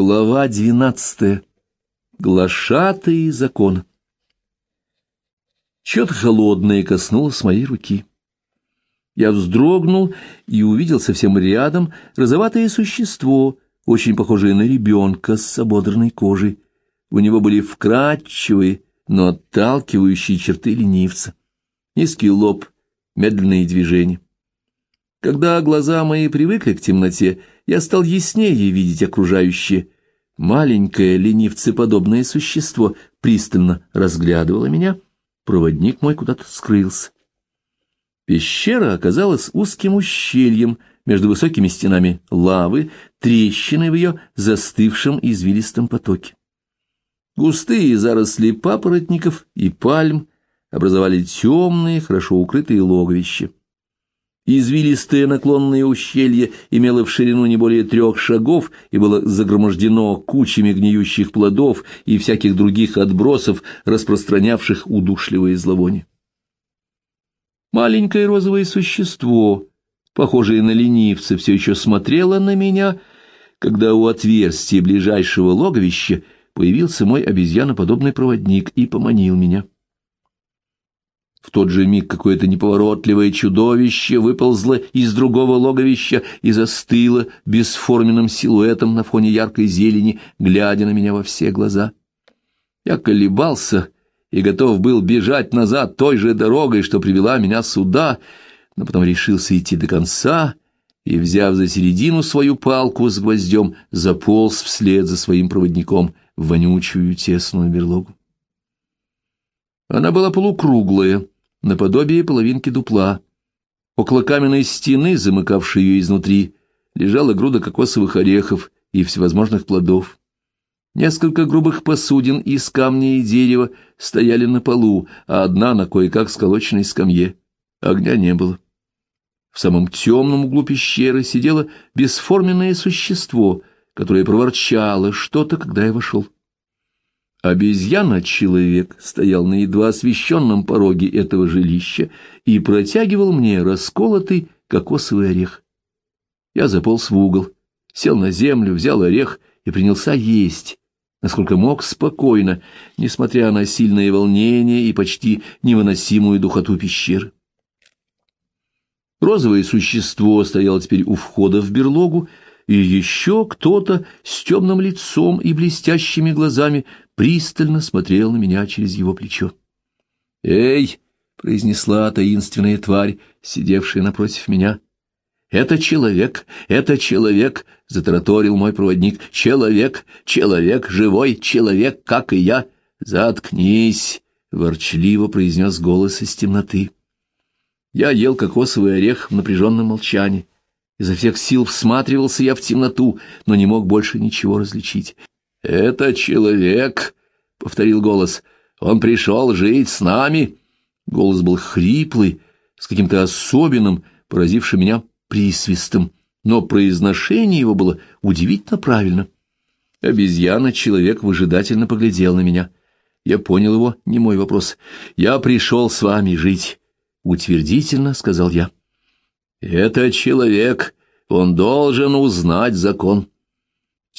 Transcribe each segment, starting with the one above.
Глава двенадцатая. Глашатые закон. Что-то холодное коснулось моей руки. Я вздрогнул и увидел совсем рядом розоватое существо, очень похожее на ребенка с ободранной кожей. У него были вкрадчивые, но отталкивающие черты ленивца. Низкий лоб, медленные движения. Когда глаза мои привыкли к темноте, я стал яснее видеть окружающее. Маленькое ленивцеподобное существо пристально разглядывало меня. Проводник мой куда-то скрылся. Пещера оказалась узким ущельем между высокими стенами лавы, трещины в ее застывшем извилистом потоке. Густые заросли папоротников и пальм образовали темные, хорошо укрытые логовища. Извилистое наклонное ущелье имело в ширину не более трех шагов и было загромождено кучами гниющих плодов и всяких других отбросов, распространявших удушливое зловоние. Маленькое розовое существо, похожее на ленивца, все еще смотрело на меня, когда у отверстия ближайшего логовища появился мой обезьяноподобный проводник и поманил меня. В тот же миг какое-то неповоротливое чудовище выползло из другого логовища и застыло бесформенным силуэтом на фоне яркой зелени, глядя на меня во все глаза. Я колебался и готов был бежать назад той же дорогой, что привела меня сюда, но потом решился идти до конца и, взяв за середину свою палку с гвоздем, заполз вслед за своим проводником в вонючую тесную берлогу. Она была полукруглая, наподобие половинки дупла. Около каменной стены, замыкавшей ее изнутри, лежала груда кокосовых орехов и всевозможных плодов. Несколько грубых посудин из камня и дерева стояли на полу, а одна на кое-как сколоченной скамье. Огня не было. В самом темном углу пещеры сидело бесформенное существо, которое проворчало что-то, когда я вошел. Обезьяна-человек стоял на едва освещенном пороге этого жилища и протягивал мне расколотый кокосовый орех. Я заполз в угол, сел на землю, взял орех и принялся есть, насколько мог спокойно, несмотря на сильное волнение и почти невыносимую духоту пещеры. Розовое существо стояло теперь у входа в берлогу, и еще кто-то с темным лицом и блестящими глазами пристально смотрел на меня через его плечо. «Эй!» — произнесла таинственная тварь, сидевшая напротив меня. «Это человек, это человек!» — затараторил мой проводник. «Человек, человек, живой человек, как и я!» «Заткнись!» — ворчливо произнес голос из темноты. Я ел кокосовый орех в напряженном молчании. Изо всех сил всматривался я в темноту, но не мог больше ничего различить. «Это человек», — повторил голос, — «он пришел жить с нами». Голос был хриплый, с каким-то особенным, поразившим меня присвистом, но произношение его было удивительно правильно. Обезьяна-человек выжидательно поглядел на меня. Я понял его, не мой вопрос. «Я пришел с вами жить», — утвердительно сказал я. Это человек, он должен узнать закон.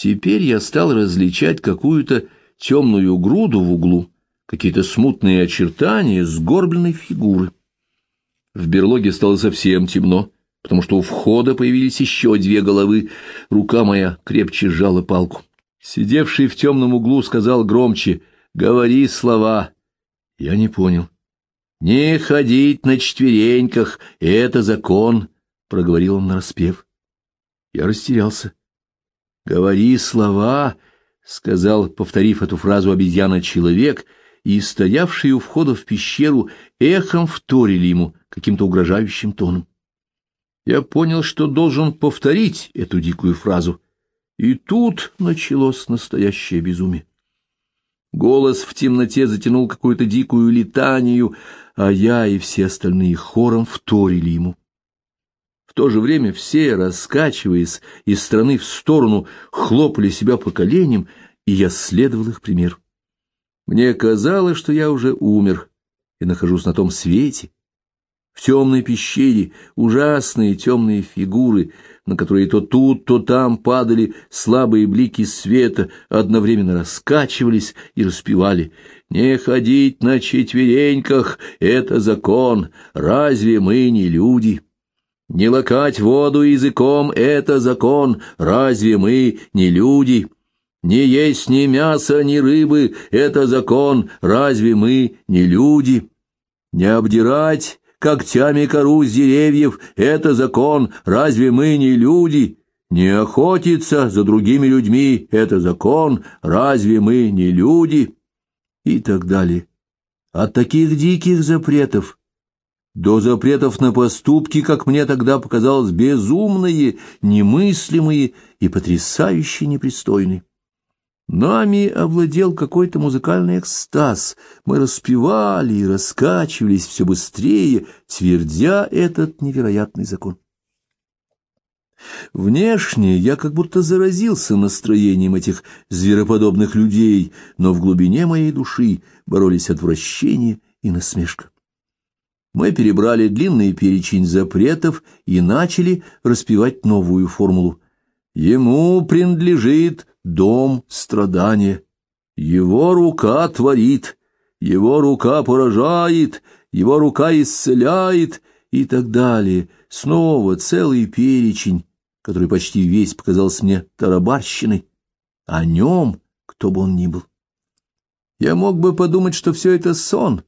Теперь я стал различать какую-то темную груду в углу, какие-то смутные очертания сгорбленной фигуры. В берлоге стало совсем темно, потому что у входа появились еще две головы. Рука моя крепче сжала палку. Сидевший в темном углу сказал громче «Говори слова». Я не понял. «Не ходить на четвереньках — это закон», — проговорил он нараспев. Я растерялся. «Говори слова», — сказал, повторив эту фразу обезьяна-человек, и стоявшие у входа в пещеру эхом вторили ему каким-то угрожающим тоном. Я понял, что должен повторить эту дикую фразу, и тут началось настоящее безумие. Голос в темноте затянул какую-то дикую летанию, а я и все остальные хором вторили ему. В то же время все, раскачиваясь из стороны в сторону, хлопали себя по коленям, и я следовал их примеру. Мне казалось, что я уже умер и нахожусь на том свете, В темной пещере ужасные темные фигуры, на которые то тут, то там падали слабые блики света, одновременно раскачивались и распевали «Не ходить на четвереньках — это закон, разве мы не люди?» «Не лакать воду языком — это закон, разве мы не люди?» «Не есть ни мяса, ни рыбы — это закон, разве мы не люди?» «Не обдирать когтями кору с деревьев — это закон, разве мы не люди? Не охотиться за другими людьми — это закон, разве мы не люди?» И так далее. От таких диких запретов до запретов на поступки, как мне тогда показалось, безумные, немыслимые и потрясающе непристойные. Нами овладел какой-то музыкальный экстаз. Мы распевали и раскачивались все быстрее, твердя этот невероятный закон. Внешне я как будто заразился настроением этих звероподобных людей, но в глубине моей души боролись отвращение и насмешка. Мы перебрали длинный перечень запретов и начали распевать новую формулу. Ему принадлежит дом страдания. Его рука творит, его рука поражает, его рука исцеляет и так далее. Снова целый перечень, который почти весь показался мне тарабарщиной. О нем, кто бы он ни был. Я мог бы подумать, что все это сон,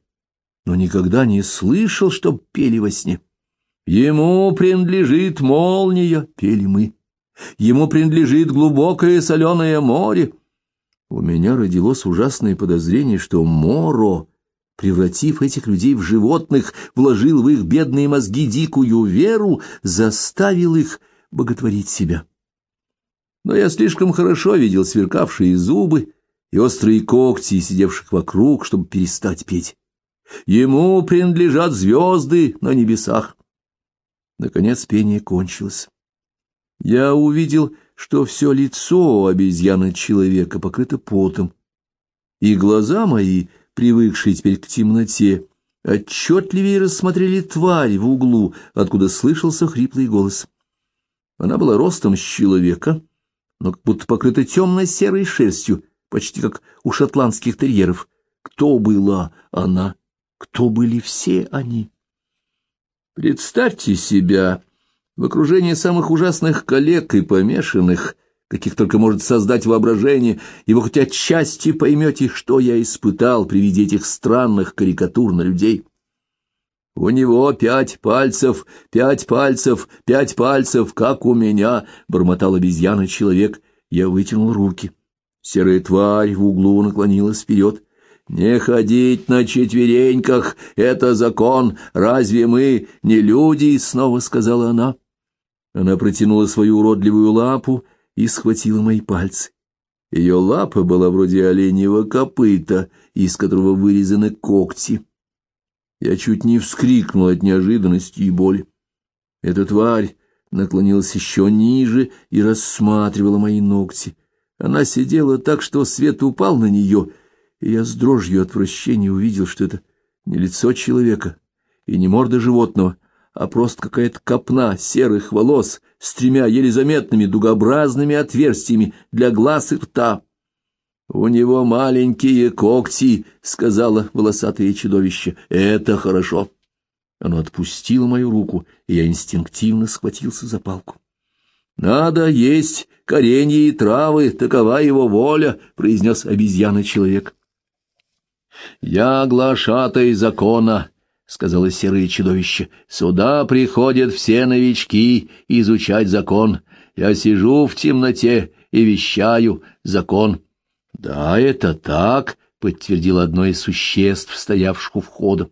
но никогда не слышал, чтоб пели во сне. Ему принадлежит молния, пели мы. Ему принадлежит глубокое соленое море. У меня родилось ужасное подозрение, что Моро, превратив этих людей в животных, вложил в их бедные мозги дикую веру, заставил их боготворить себя. Но я слишком хорошо видел сверкавшие зубы и острые когти, сидевших вокруг, чтобы перестать петь. Ему принадлежат звезды на небесах. Наконец пение кончилось. Я увидел, что все лицо обезьяны-человека покрыто потом, и глаза мои, привыкшие теперь к темноте, отчетливее рассмотрели тварь в углу, откуда слышался хриплый голос. Она была ростом с человека, но как будто покрыта темно-серой шерстью, почти как у шотландских терьеров. Кто была она? Кто были все они? Представьте себя в окружении самых ужасных коллег и помешанных, каких только может создать воображение, и вы хоть отчасти поймете, что я испытал при виде этих странных карикатур на людей. У него пять пальцев, пять пальцев, пять пальцев, как у меня, — бормотал обезьяна-человек. Я вытянул руки. Серая тварь в углу наклонилась вперед. «Не ходить на четвереньках — это закон. Разве мы не люди?» — снова сказала она. Она протянула свою уродливую лапу и схватила мои пальцы. Ее лапа была вроде оленьего копыта, из которого вырезаны когти. Я чуть не вскрикнул от неожиданности и боли. Эта тварь наклонилась еще ниже и рассматривала мои ногти. Она сидела так, что свет упал на нее, и я с дрожью отвращения увидел, что это не лицо человека и не морда животного, а просто какая-то копна серых волос с тремя еле заметными дугообразными отверстиями для глаз и рта. «У него маленькие когти», — сказала волосатое чудовище. «Это хорошо». Оно отпустило мою руку, и я инстинктивно схватился за палку. «Надо есть коренья и травы, такова его воля», — произнес обезьяна-человек. «Я глашатай закона», — сказала серое чудовище, — «сюда приходят все новички изучать закон. Я сижу в темноте и вещаю закон». «Да, это так», — подтвердил одно из существ, стоявших у входа.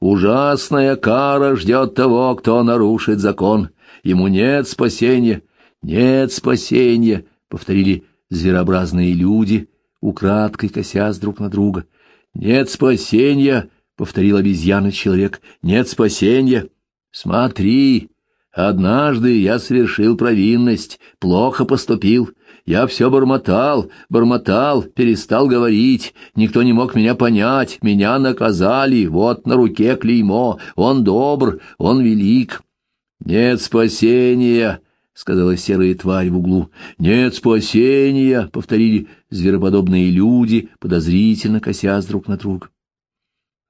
«Ужасная кара ждет того, кто нарушит закон. Ему нет спасения, нет спасения», — повторили зверообразные люди, украдкой косясь друг на друга. «Нет спасения», — повторил обезьяна-человек, — нет спасения. Смотри, однажды я совершил провинность, плохо поступил. Я все бормотал, бормотал, перестал говорить, никто не мог меня понять, меня наказали, вот на руке клеймо, он добр, он велик. Нет спасения, — сказала серая тварь в углу. «Нет спасения!» — повторили звероподобные люди, подозрительно косясь друг на друга.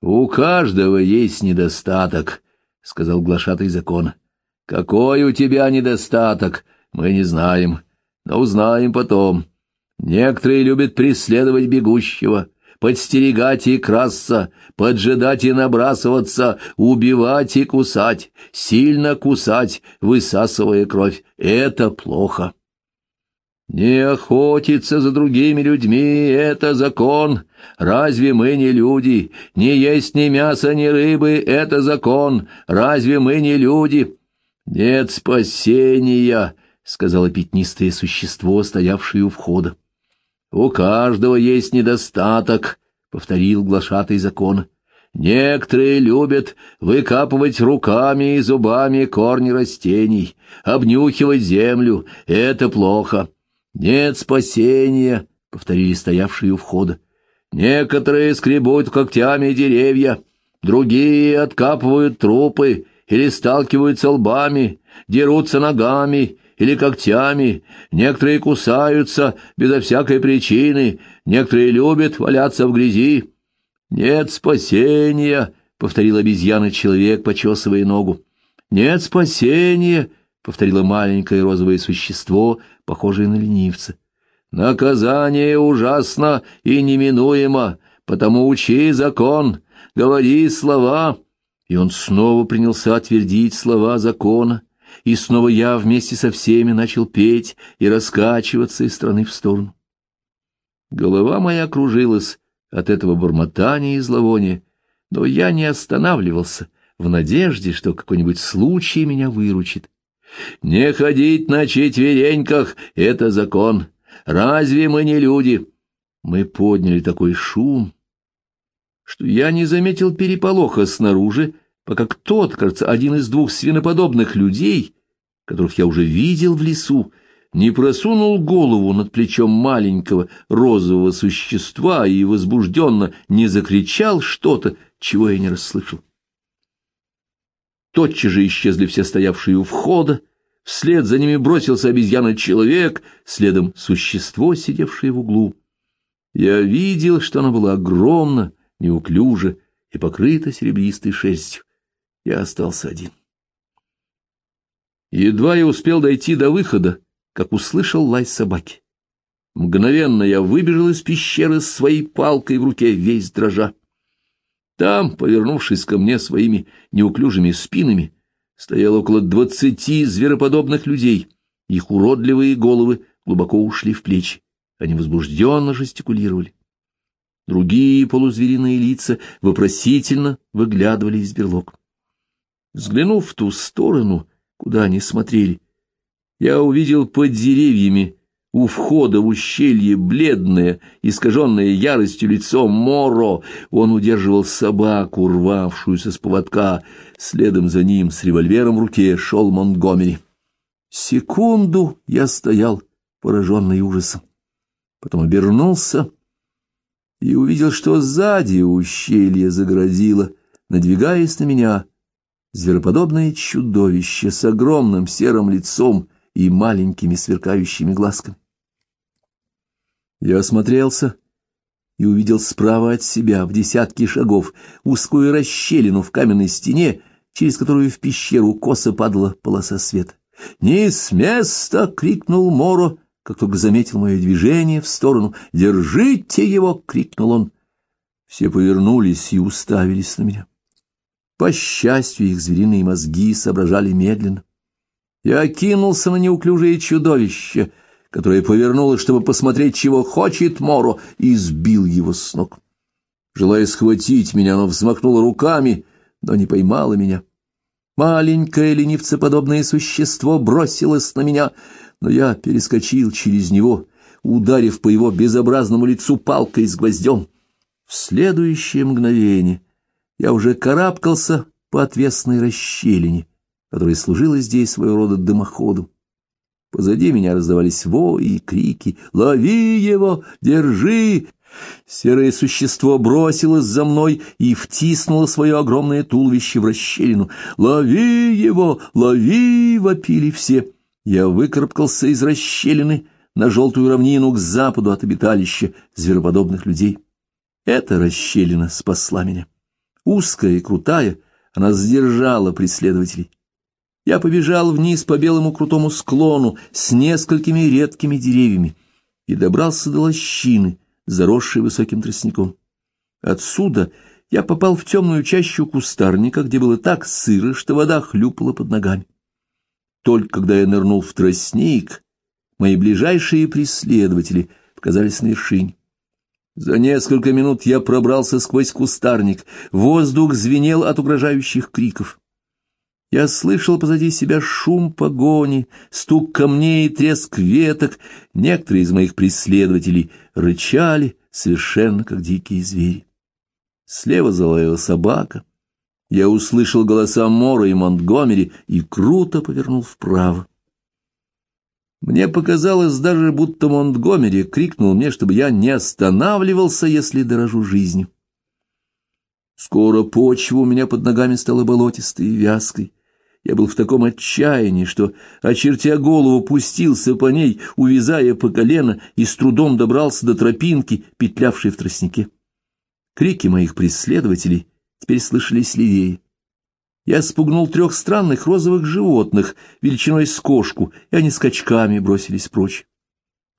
«У каждого есть недостаток», — сказал глашатый закона. «Какой у тебя недостаток, мы не знаем, но узнаем потом. Некоторые любят преследовать бегущего, подстерегать и красться, поджидать и набрасываться, убивать и кусать, сильно кусать, высасывая кровь. Это плохо. Не охотиться за другими людьми — это закон. Разве мы не люди? Не есть ни мяса, ни рыбы — это закон. Разве мы не люди? Нет спасения, — сказала пятнистое существо, стоявшее у входа. «У каждого есть недостаток», — повторил глашатый закон. «Некоторые любят выкапывать руками и зубами корни растений, обнюхивать землю. Это плохо. Нет спасения», — повторили стоявшие у входа. «Некоторые скребут когтями деревья, другие откапывают трупы или сталкиваются лбами, дерутся ногами» или когтями, некоторые кусаются безо всякой причины, некоторые любят валяться в грязи. «Нет спасения!» — повторил обезьяна-человек, почесывая ногу. «Нет спасения!» — повторило маленькое розовое существо, похожее на ленивца. «Наказание ужасно и неминуемо, потому учи закон, говори слова». И он снова принялся твердить слова закона и снова я вместе со всеми начал петь и раскачиваться из стороны в сторону. Голова моя кружилась от этого бормотания и зловония, но я не останавливался в надежде, что какой-нибудь случай меня выручит. Не ходить на четвереньках — это закон. Разве мы не люди? Мы подняли такой шум, что я не заметил переполоха снаружи, пока кто-то, кажется, один из двух свиноподобных людей, которых я уже видел в лесу, не просунул голову над плечом маленького розового существа и возбужденно не закричал что-то, чего я не расслышал. Тотчас же исчезли все стоявшие у входа, вслед за ними бросился обезьяна-человек, следом существо, сидевшее в углу. Я видел, что оно было огромно, неуклюже и покрыто серебристой шерстью я остался один. Едва я успел дойти до выхода, как услышал лай собаки. Мгновенно я выбежал из пещеры с своей палкой в руке, весь дрожа. Там, повернувшись ко мне своими неуклюжими спинами, стояло около двадцати звероподобных людей. Их уродливые головы глубоко ушли в плечи. Они возбужденно жестикулировали. Другие полузвериные лица вопросительно выглядывали из берлог. Взглянув в ту сторону, куда они смотрели, я увидел под деревьями у входа в ущелье бледное, искаженное яростью лицо Моро. Он удерживал собаку, рвавшуюся с поводка. Следом за ним с револьвером в руке шел Монтгомери. Секунду я стоял, пораженный ужасом. Потом обернулся и увидел, что сзади ущелье загородило, надвигаясь на меня, звероподобное чудовище с огромным серым лицом и маленькими сверкающими глазками. Я осмотрелся и увидел справа от себя в десятки шагов узкую расщелину в каменной стене, через которую в пещеру косо падала полоса света. «Не с места!» — крикнул Моро, как только заметил мое движение в сторону. «Держите его!» — крикнул он. Все повернулись и уставились на меня. По счастью, их звериные мозги соображали медленно. Я кинулся на неуклюжее чудовище, которое повернулось, чтобы посмотреть, чего хочет Моро, и сбил его с ног. Желая схватить меня, оно взмахнуло руками, но не поймало меня. Маленькое ленивцеподобное существо бросилось на меня, но я перескочил через него, ударив по его безобразному лицу палкой с гвоздем. В следующее мгновение я уже карабкался по отвесной расщелине, которая служила здесь своего рода дымоходом. Позади меня раздавались вои и крики «Лови его! Держи!» Серое существо бросилось за мной и втиснуло свое огромное туловище в расщелину. «Лови его! Лови!» — вопили все. Я выкарабкался из расщелины на желтую равнину к западу от обиталища звероподобных людей. Эта расщелина спасла меня. Узкая и крутая, она сдержала преследователей. Я побежал вниз по белому крутому склону с несколькими редкими деревьями и добрался до лощины, заросшей высоким тростником. Отсюда я попал в темную чащу кустарника, где было так сыро, что вода хлюпала под ногами. Только когда я нырнул в тростник, мои ближайшие преследователи показались на вершине. За несколько минут я пробрался сквозь кустарник, воздух звенел от угрожающих криков. Я слышал позади себя шум погони, стук камней и треск веток. Некоторые из моих преследователей рычали, совершенно как дикие звери. Слева залаяла собака. Я услышал голоса Мора и Монтгомери и круто повернул вправо. Мне показалось даже, будто Монтгомери крикнул мне, чтобы я не останавливался, если дорожу жизнью. Скоро почва у меня под ногами стала болотистой и вязкой. Я был в таком отчаянии, что, очертя голову, пустился по ней, увязая по колено, и с трудом добрался до тропинки, петлявшей в тростнике. Крики моих преследователей теперь слышались левее. Я спугнул трех странных розовых животных, величиной с кошку, и они скачками бросились прочь.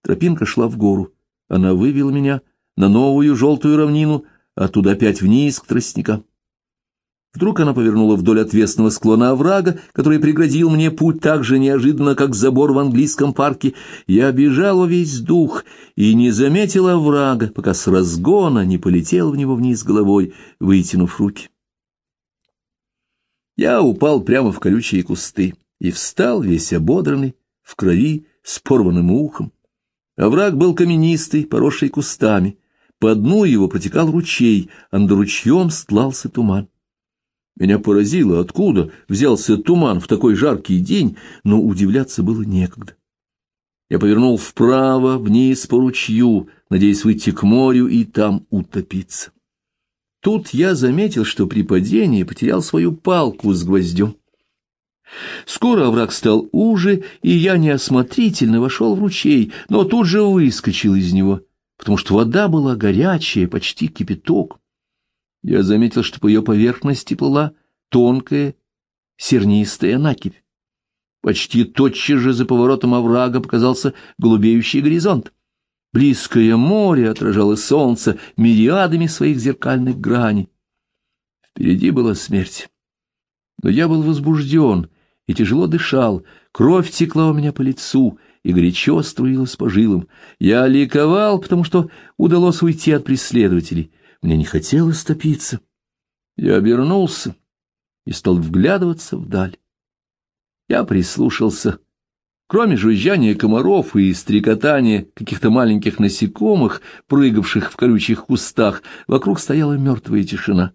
Тропинка шла в гору. Она вывела меня на новую желтую равнину, оттуда опять вниз к тростникам. Вдруг она повернула вдоль отвесного склона оврага, который преградил мне путь так же неожиданно, как забор в английском парке. Я бежал весь дух и не заметил оврага, пока с разгона не полетел в него вниз головой, вытянув руки. Я упал прямо в колючие кусты и встал весь ободранный, в крови, с порванным ухом. Овраг был каменистый, поросший кустами. По дну его протекал ручей, а над ручьем стлался туман. Меня поразило, откуда взялся туман в такой жаркий день, но удивляться было некогда. Я повернул вправо, вниз по ручью, надеясь выйти к морю и там утопиться. Тут я заметил, что при падении потерял свою палку с гвоздем. Скоро овраг стал уже, и я неосмотрительно вошел в ручей, но тут же выскочил из него, потому что вода была горячая, почти кипяток. Я заметил, что по ее поверхности плыла тонкая сернистая накипь. Почти тотчас же за поворотом оврага показался голубеющий горизонт. Близкое море отражало солнце мириадами своих зеркальных граней. Впереди была смерть. Но я был возбужден и тяжело дышал, кровь текла у меня по лицу и горячо струилась по жилам. Я ликовал, потому что удалось уйти от преследователей — мне не хотелось топиться. Я обернулся и стал вглядываться вдаль. Я прислушался. Кроме жужжания комаров и стрекотания каких-то маленьких насекомых, прыгавших в колючих кустах, вокруг стояла мертвая тишина.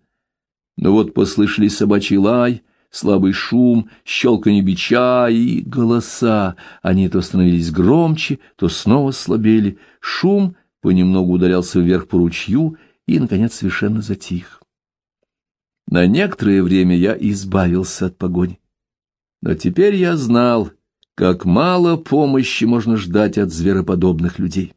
Но вот послышались собачий лай, слабый шум, щелканье бича и голоса. Они то становились громче, то снова слабели. Шум понемногу удалялся вверх по ручью, и, наконец, совершенно затих. На некоторое время я избавился от погони. Но теперь я знал, как мало помощи можно ждать от звероподобных людей.